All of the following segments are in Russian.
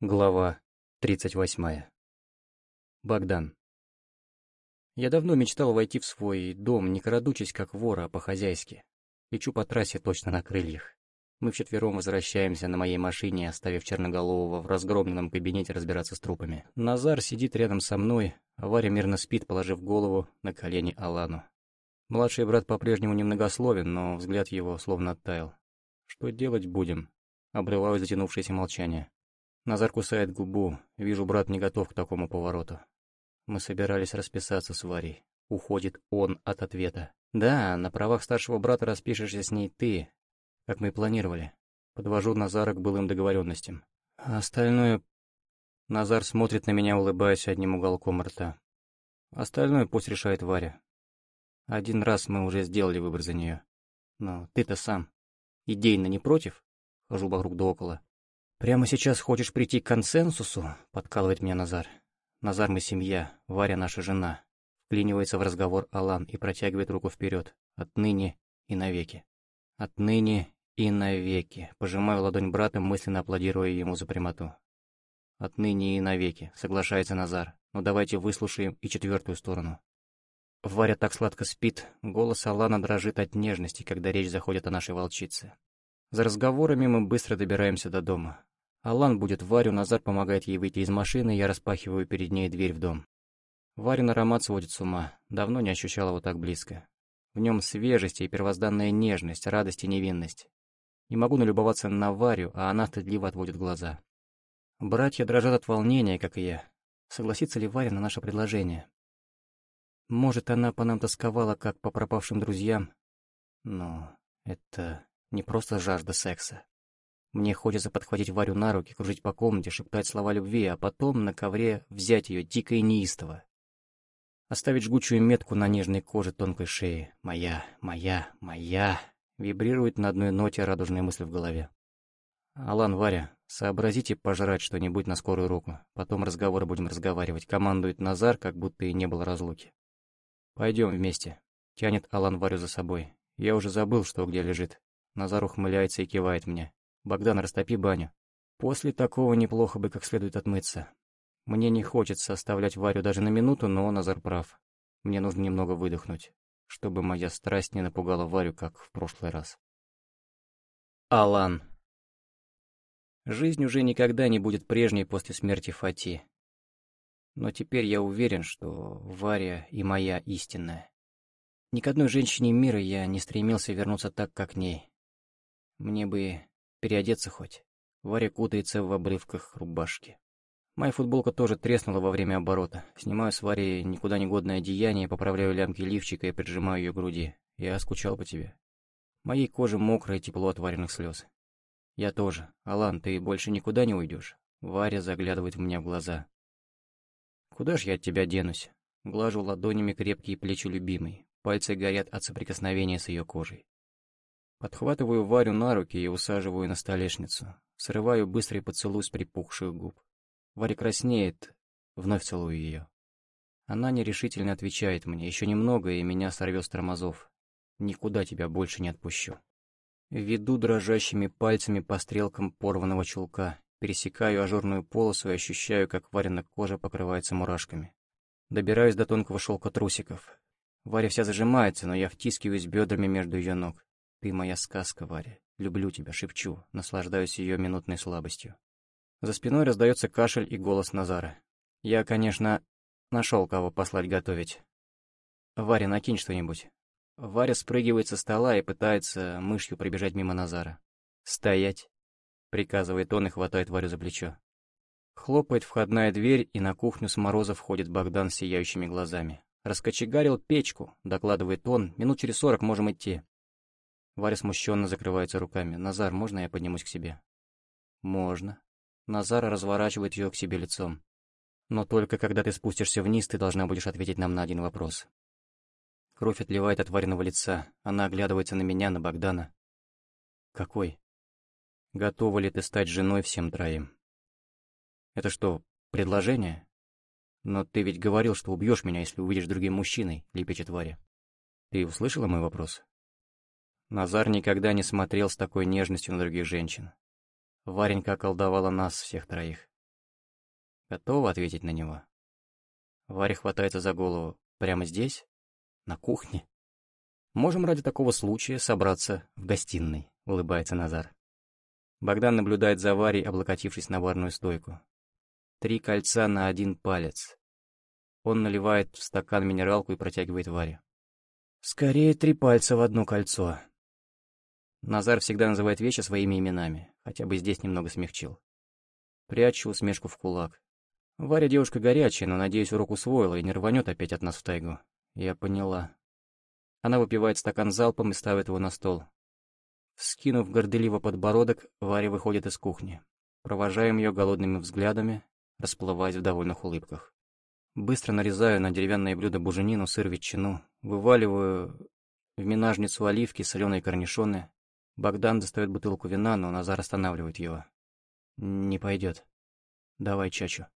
Глава 38. Богдан. Я давно мечтал войти в свой дом, не крадучись как вора, а по-хозяйски. Лечу по трассе точно на крыльях. Мы вчетвером возвращаемся на моей машине, оставив Черноголового в разгромленном кабинете разбираться с трупами. Назар сидит рядом со мной, а Варя мирно спит, положив голову на колени Алану. Младший брат по-прежнему немногословен, но взгляд его словно оттаял. Что делать будем? Обрываю затянувшееся молчание. Назар кусает губу. Вижу, брат не готов к такому повороту. Мы собирались расписаться с Варей. Уходит он от ответа. Да, на правах старшего брата распишешься с ней ты, как мы и планировали. Подвожу Назара к былым договоренностям. А остальное... Назар смотрит на меня, улыбаясь одним уголком рта. Остальное пусть решает Варя. Один раз мы уже сделали выбор за нее. Но ты-то сам. Идейно не против? Хожу вокруг да около. «Прямо сейчас хочешь прийти к консенсусу?» — подкалывает меня Назар. «Назар, мы семья, Варя наша жена». Вклинивается в разговор Алан и протягивает руку вперед. «Отныне и навеки». «Отныне и навеки». Пожимаю ладонь брата, мысленно аплодируя ему за прямоту. «Отныне и навеки», — соглашается Назар. «Но давайте выслушаем и четвертую сторону». Варя так сладко спит, голос Алана дрожит от нежности, когда речь заходит о нашей волчице. За разговорами мы быстро добираемся до дома. Алан будет Варю, Назар помогает ей выйти из машины, я распахиваю перед ней дверь в дом. Варин аромат сводит с ума, давно не ощущал его так близко. В нем свежесть и первозданная нежность, радость и невинность. Не могу налюбоваться на Варю, а она стыдливо отводит глаза. Братья дрожат от волнения, как и я. Согласится ли Варя на наше предложение? Может, она по нам тосковала, как по пропавшим друзьям? Но это не просто жажда секса. Мне хочется подхватить Варю на руки, кружить по комнате, шептать слова любви, а потом на ковре взять ее дико и неистово. Оставить жгучую метку на нежной коже тонкой шеи. «Моя, моя, моя!» Вибрирует на одной ноте радужные мысли в голове. «Алан, Варя, сообразите пожрать что-нибудь на скорую руку. Потом разговоры будем разговаривать», — командует Назар, как будто и не было разлуки. «Пойдем вместе», — тянет Алан Варю за собой. «Я уже забыл, что где лежит». Назар ухмыляется и кивает мне. «Богдан, растопи баню. После такого неплохо бы как следует отмыться. Мне не хочется оставлять Варю даже на минуту, но Назар прав. Мне нужно немного выдохнуть, чтобы моя страсть не напугала Варю, как в прошлый раз. Алан. Жизнь уже никогда не будет прежней после смерти Фати. Но теперь я уверен, что Варя и моя истинная. Ни к одной женщине мира я не стремился вернуться так, как к ней. Мне бы Переодеться хоть. Варя кутается в обрывках рубашки. Моя футболка тоже треснула во время оборота. Снимаю с Варей никуда не годное одеяние, поправляю лямки лифчика и прижимаю ее к груди. Я скучал по тебе. Моей коже мокрое тепло от вареных слез. Я тоже. Алан, ты больше никуда не уйдешь? Варя заглядывает в меня в глаза. Куда ж я от тебя денусь? Глажу ладонями крепкие плечи любимой. Пальцы горят от соприкосновения с ее кожей. Подхватываю Варю на руки и усаживаю на столешницу. Срываю быстрый поцелуй с припухших губ. Варя краснеет, вновь целую ее. Она нерешительно отвечает мне, еще немного, и меня сорвет с тормозов. Никуда тебя больше не отпущу. Веду дрожащими пальцами по стрелкам порванного чулка, пересекаю ажурную полосу и ощущаю, как Варина кожа покрывается мурашками. Добираюсь до тонкого шелка трусиков. Варя вся зажимается, но я втискиваюсь бедрами между ее ног. Ты моя сказка, Варя. Люблю тебя, шепчу, наслаждаюсь ее минутной слабостью. За спиной раздается кашель и голос Назара. Я, конечно, нашел кого послать готовить. Варя, накинь что-нибудь. Варя спрыгивает со стола и пытается мышью пробежать мимо Назара. «Стоять!» — приказывает он и хватает Варю за плечо. Хлопает входная дверь, и на кухню с мороза входит Богдан с сияющими глазами. «Раскочегарил печку», — докладывает он, — «минут через сорок можем идти». Варя смущенно закрывается руками. «Назар, можно я поднимусь к себе?» «Можно». Назар разворачивает ее к себе лицом. «Но только когда ты спустишься вниз, ты должна будешь ответить нам на один вопрос». Кровь отливает от Вариного лица. Она оглядывается на меня, на Богдана. «Какой?» «Готова ли ты стать женой всем троим?» «Это что, предложение?» «Но ты ведь говорил, что убьешь меня, если увидишь другим мужчиной», — лепечет Варя. «Ты услышала мой вопрос?» Назар никогда не смотрел с такой нежностью на других женщин. Варенька околдовала нас, всех троих. Готова ответить на него. Варя хватается за голову. Прямо здесь? На кухне? Можем ради такого случая собраться в гостиной, улыбается Назар. Богдан наблюдает за Варей, облокотившись на барную стойку. Три кольца на один палец. Он наливает в стакан минералку и протягивает Варе. Скорее три пальца в одно кольцо. Назар всегда называет вещи своими именами, хотя бы здесь немного смягчил. Прячу усмешку в кулак. Варя девушка горячая, но, надеюсь, урок усвоила и не рванет опять от нас в тайгу. Я поняла. Она выпивает стакан залпом и ставит его на стол. Скинув горделиво подбородок, Варя выходит из кухни. Провожаем ее голодными взглядами, расплываясь в довольных улыбках. Быстро нарезаю на деревянное блюдо буженину, сыр, ветчину, вываливаю в минажницу оливки, соленые корнишоны. Богдан достает бутылку вина, но Назар останавливает его. «Не пойдет. Давай чачу».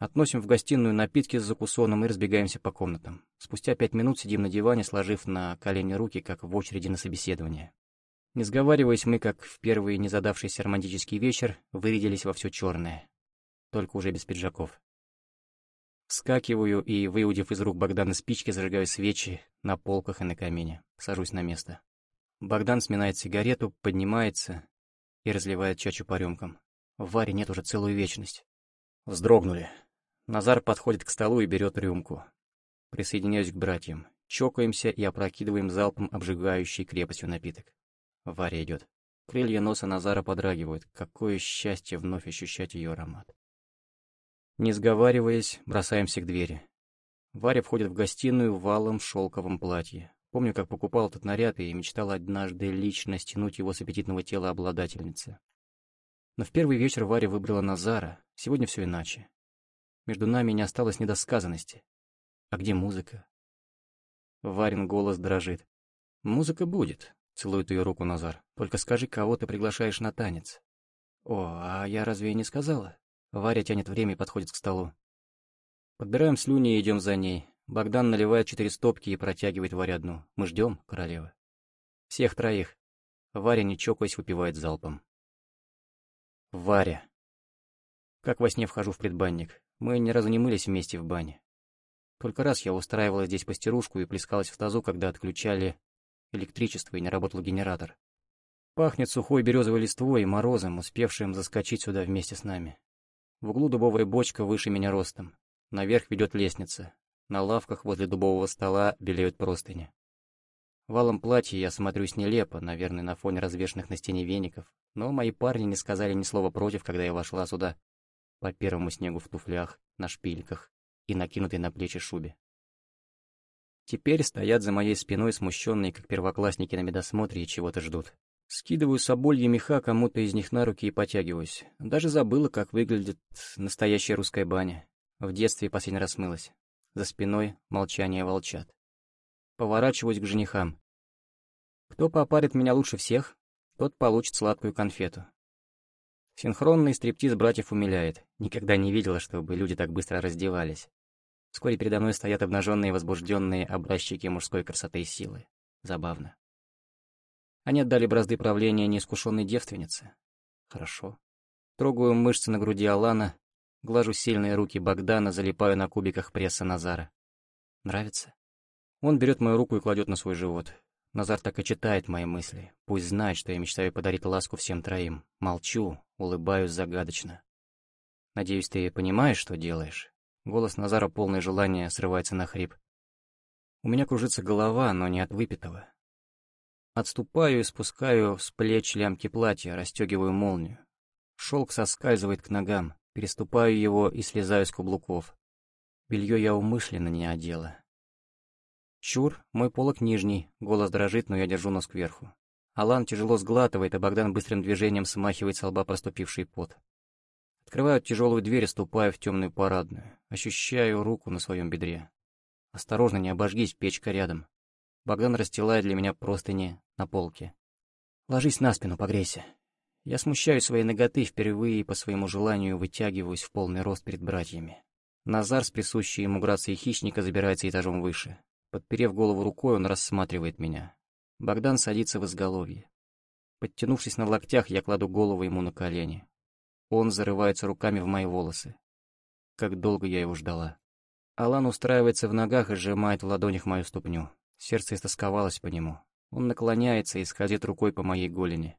Относим в гостиную напитки с закусоном и разбегаемся по комнатам. Спустя пять минут сидим на диване, сложив на колени руки, как в очереди на собеседование. Не сговариваясь, мы, как в первый незадавшийся романтический вечер, вырядились во все черное. Только уже без пиджаков. Вскакиваю и, выудив из рук Богдана спички, зажигаю свечи на полках и на камине. Сажусь на место. Богдан сминает сигарету, поднимается и разливает чачу по рюмкам. В Варе нет уже целую вечность. Вздрогнули. Назар подходит к столу и берет рюмку. Присоединяюсь к братьям. Чокаемся и опрокидываем залпом обжигающий крепостью напиток. Варя идет. Крылья носа Назара подрагивают. Какое счастье вновь ощущать ее аромат. Не сговариваясь, бросаемся к двери. Варя входит в гостиную в валом шелковом платье. Помню, как покупал этот наряд и мечтал однажды лично стянуть его с аппетитного тела обладательницы. Но в первый вечер Варя выбрала Назара, сегодня все иначе. Между нами не осталось недосказанности. А где музыка? Варин голос дрожит. «Музыка будет», — целует ее руку Назар. «Только скажи, кого ты приглашаешь на танец». «О, а я разве и не сказала?» Варя тянет время и подходит к столу. Подбираем слюни и идем за ней. Богдан наливает четыре стопки и протягивает Варе одну. Мы ждем, королева. Всех троих. Варя, не чокаясь, выпивает залпом. Варя. Как во сне вхожу в предбанник. Мы ни разу не мылись вместе в бане. Только раз я устраивала здесь постирушку и плескалась в тазу, когда отключали электричество и не работал генератор. Пахнет сухой березовой листвой и морозом, успевшим заскочить сюда вместе с нами. В углу дубовая бочка выше меня ростом. Наверх ведет лестница. На лавках возле дубового стола белеют простыни. Валом платья я смотрюсь нелепо, наверное, на фоне развешанных на стене веников, но мои парни не сказали ни слова против, когда я вошла сюда по первому снегу в туфлях, на шпильках и накинутой на плечи шубе. Теперь стоят за моей спиной смущенные, как первоклассники на медосмотре, и чего-то ждут. Скидываю собольи меха кому-то из них на руки и потягиваюсь. Даже забыла, как выглядит настоящая русская баня. В детстве последний раз мылась. За спиной молчание волчат. Поворачиваюсь к женихам. Кто попарит меня лучше всех, тот получит сладкую конфету. Синхронный стриптиз братьев умиляет. Никогда не видела, чтобы люди так быстро раздевались. Вскоре передо мной стоят обнаженные возбужденные образчики мужской красоты и силы. Забавно. Они отдали бразды правления неискушенной девственнице. Хорошо. Трогаю мышцы на груди Алана, глажу сильные руки Богдана, залипаю на кубиках пресса Назара. Нравится? Он берет мою руку и кладет на свой живот. Назар так и читает мои мысли. Пусть знает, что я мечтаю подарить ласку всем троим. Молчу, улыбаюсь загадочно. Надеюсь, ты понимаешь, что делаешь? Голос Назара, полное желания, срывается на хрип. У меня кружится голова, но не от выпитого. Отступаю и спускаю с плеч лямки платья, расстегиваю молнию. Шелк соскальзывает к ногам, переступаю его и слезаю с каблуков. Белье я умышленно не одела. Чур, мой полок нижний, голос дрожит, но я держу нос кверху. Алан тяжело сглатывает, а Богдан быстрым движением смахивает с лба проступивший пот. Открываю тяжелую дверь и ступаю в темную парадную. Ощущаю руку на своем бедре. Осторожно, не обожгись, печка рядом. Богдан расстилает для меня простыни на полке. «Ложись на спину, погрейся». Я смущаю своей ноготы впервые и по своему желанию вытягиваюсь в полный рост перед братьями. Назар с присущей ему грацией хищника забирается этажом выше. Подперев голову рукой, он рассматривает меня. Богдан садится в изголовье. Подтянувшись на локтях, я кладу голову ему на колени. Он зарывается руками в мои волосы. как долго я его ждала. Алан устраивается в ногах и сжимает в ладонях мою ступню. Сердце истосковалось по нему. Он наклоняется и скользит рукой по моей голени.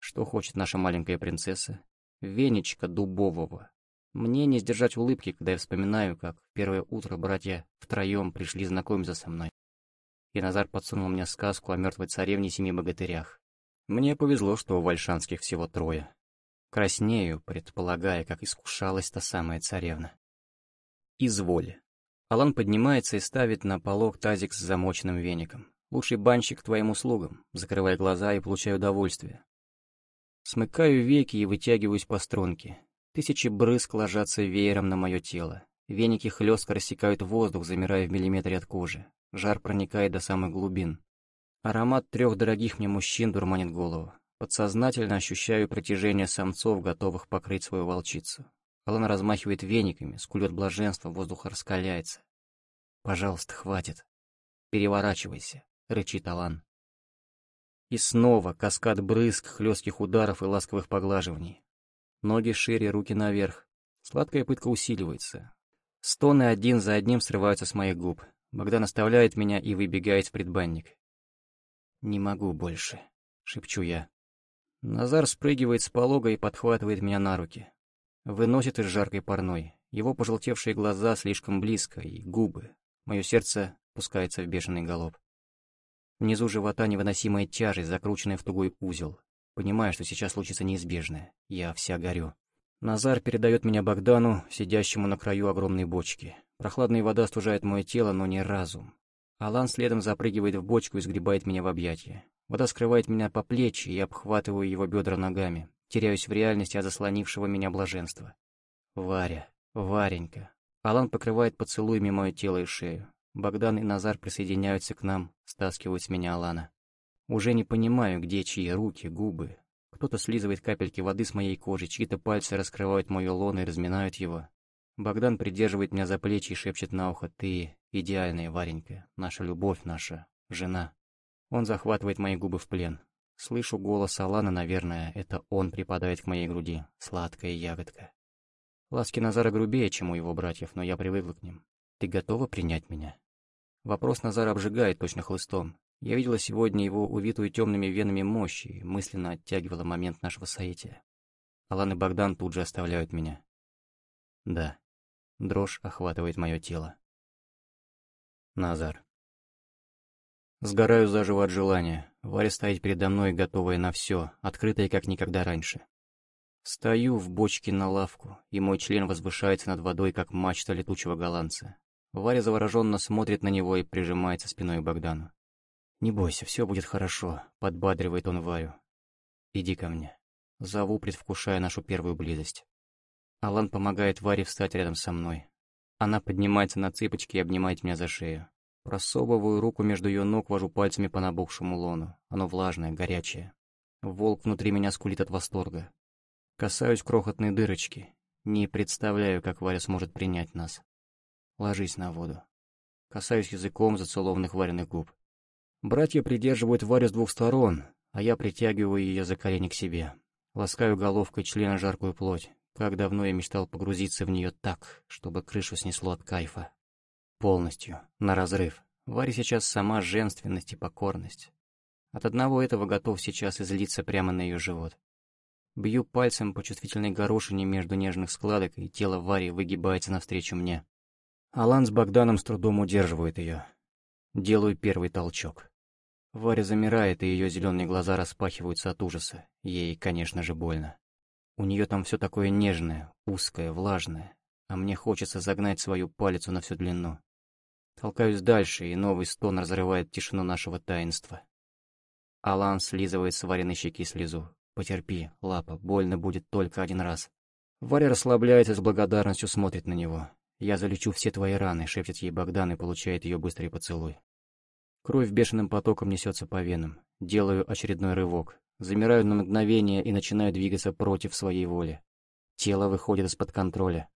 Что хочет наша маленькая принцесса? Венечка дубового. Мне не сдержать улыбки, когда я вспоминаю, как в первое утро братья втроем пришли знакомиться со мной. И Назар подсунул мне сказку о мертвой царевне семи богатырях. Мне повезло, что у вальшанских всего трое. Краснею, предполагая, как искушалась та самая царевна. Изволь. Алан поднимается и ставит на полок тазик с замоченным веником. Лучший банщик твоим услугам, закрывая глаза и получая удовольствие. Смыкаю веки и вытягиваюсь по струнке. Тысячи брызг ложатся веером на мое тело. Веники хлестко рассекают воздух, замирая в миллиметре от кожи. Жар проникает до самых глубин. Аромат трех дорогих мне мужчин дурманит голову. Подсознательно ощущаю протяжение самцов, готовых покрыть свою волчицу. Алан размахивает вениками, скулет блаженство, воздух раскаляется. «Пожалуйста, хватит. Переворачивайся», — рычит Алан. И снова каскад брызг, хлестких ударов и ласковых поглаживаний. Ноги шире, руки наверх. Сладкая пытка усиливается. Стоны один за одним срываются с моих губ. Богдан оставляет меня и выбегает в предбанник. «Не могу больше», — шепчу я. Назар спрыгивает с полога и подхватывает меня на руки. Выносит из жаркой парной. Его пожелтевшие глаза слишком близко, и губы. Мое сердце пускается в бешеный галоп. Внизу живота невыносимая тяжесть, закрученная в тугой узел. Понимаю, что сейчас случится неизбежное. Я вся горю. Назар передает меня Богдану, сидящему на краю огромной бочки. Прохладная вода стужает мое тело, но не разум. Алан следом запрыгивает в бочку и сгребает меня в объятия. Вода скрывает меня по плечи, и я обхватываю его бедра ногами. Теряюсь в реальности от заслонившего меня блаженства. Варя, Варенька. Алан покрывает поцелуями мое тело и шею. Богдан и Назар присоединяются к нам, стаскивают с меня Алана. Уже не понимаю, где чьи руки, губы. Кто-то слизывает капельки воды с моей кожи, чьи-то пальцы раскрывают мое лоно и разминают его. Богдан придерживает меня за плечи и шепчет на ухо «Ты идеальная, Варенька, наша любовь, наша жена». Он захватывает мои губы в плен. Слышу голос Алана, наверное, это он припадает к моей груди, сладкая ягодка. Ласки Назара грубее, чем у его братьев, но я привыкла к ним. Ты готова принять меня? Вопрос Назара обжигает точно хлыстом. Я видела сегодня его увитую темными венами мощи и мысленно оттягивала момент нашего соития. Алан и Богдан тут же оставляют меня. Да, дрожь охватывает мое тело. Назар. Сгораю заживо от желания. Варя стоит передо мной, готовая на все, открытая как никогда раньше. Стою в бочке на лавку, и мой член возвышается над водой, как мачта летучего голландца. Варя завороженно смотрит на него и прижимается спиной к Богдану. «Не бойся, все будет хорошо», — подбадривает он Варю. «Иди ко мне». Зову, предвкушая нашу первую близость. Алан помогает Варе встать рядом со мной. Она поднимается на цыпочки и обнимает меня за шею. Просовываю руку между ее ног, вожу пальцами по набухшему лону. Оно влажное, горячее. Волк внутри меня скулит от восторга. Касаюсь крохотной дырочки. Не представляю, как Варя сможет принять нас. Ложись на воду. Касаюсь языком зацелованных вареных губ. Братья придерживают Варю с двух сторон, а я притягиваю ее за колени к себе. Ласкаю головкой члена жаркую плоть. Как давно я мечтал погрузиться в нее так, чтобы крышу снесло от кайфа. Полностью, на разрыв. Варя сейчас сама женственность и покорность. От одного этого готов сейчас излиться прямо на ее живот. Бью пальцем по чувствительной горошине между нежных складок, и тело Вари выгибается навстречу мне. Алан с Богданом с трудом удерживают ее. Делаю первый толчок. Варя замирает, и ее зеленые глаза распахиваются от ужаса. Ей, конечно же, больно. У нее там все такое нежное, узкое, влажное, а мне хочется загнать свою палицу на всю длину. Толкаюсь дальше, и новый стон разрывает тишину нашего таинства. Алан слизывает с Вариной щеки слезу. «Потерпи, лапа, больно будет только один раз». Варя расслабляется с благодарностью смотрит на него. «Я залечу все твои раны», — шепчет ей Богдан и получает ее быстрый поцелуй. Кровь бешеным потоком несется по венам. Делаю очередной рывок. Замираю на мгновение и начинаю двигаться против своей воли. Тело выходит из-под контроля.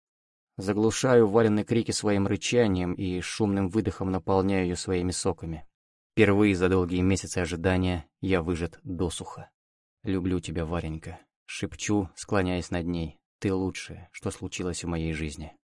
Заглушаю валенные крики своим рычанием и шумным выдохом наполняю ее своими соками. Впервые за долгие месяцы ожидания я выжат досуха. «Люблю тебя, Варенька», — шепчу, склоняясь над ней. Ты лучшее, что случилось в моей жизни.